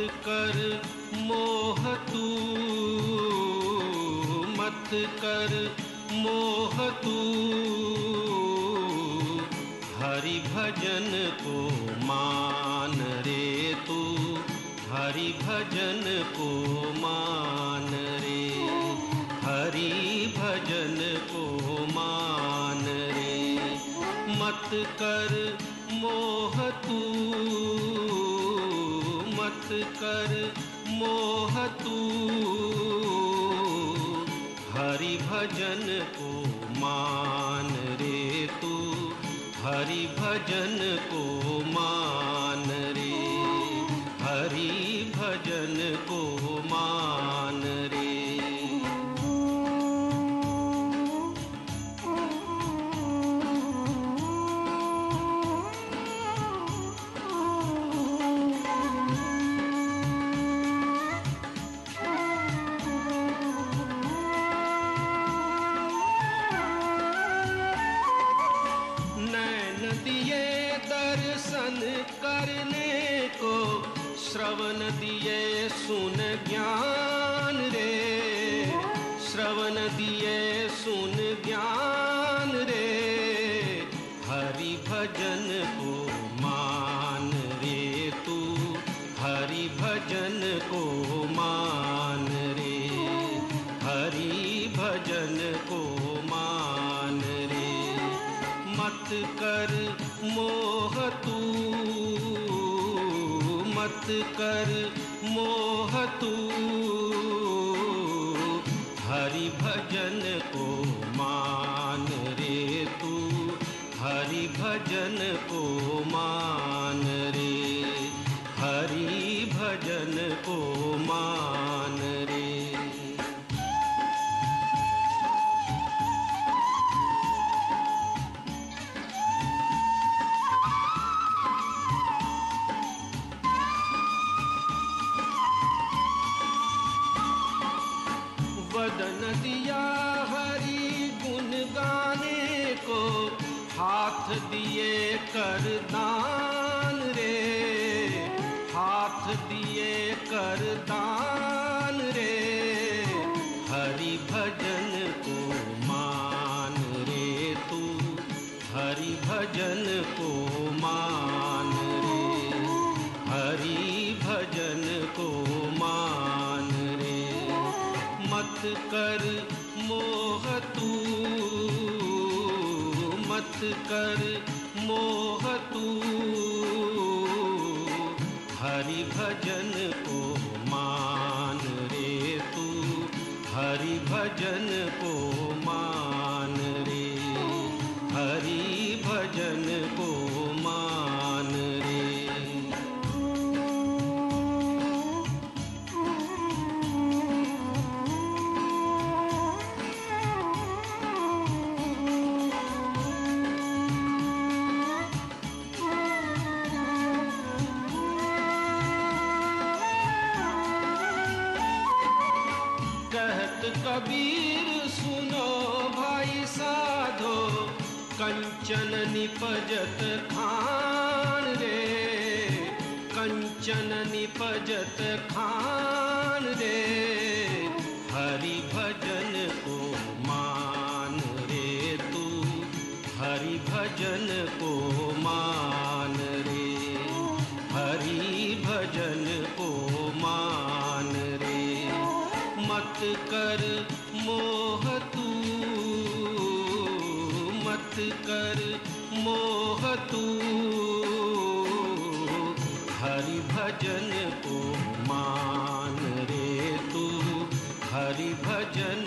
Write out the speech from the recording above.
कर मोह तू, मत कर मोह तू। हरि भजन को मान रे तू, हरि भजन को मान रे। हरि भजन को मान रे, मत कर मोह तू। मत कर मोह तू। हरि भजन को मान रे तू। हरि भजन को मान करने को श्रवण दिए सुन ज्ञान रे। श्रवण दिए सुन ज्ञान रे। हरि भजन को मान रे तू। हरि भजन को मान रे। हरि भजन को मान रे। मत कर मोह तू मत कर मोह तू। हरि भजन को मान रे तू। हरि भजन को दिया हरी गुण गाने को, हाथ दिए कर दान रे। हाथ दिए कर दान रे। हरि भजन को मान रे तू, हरि भजन को मान कर मोह तू, मत कर मोह तू। हरि भजन को मान रे तू, हरि भजन को मान रे। हरि भजन को कबीर सुनो भाई साधो कंचन निपजत खान रे। कंचन निपजत खान कर मोह तू। हरि भजन को मान रे तू हरि भजन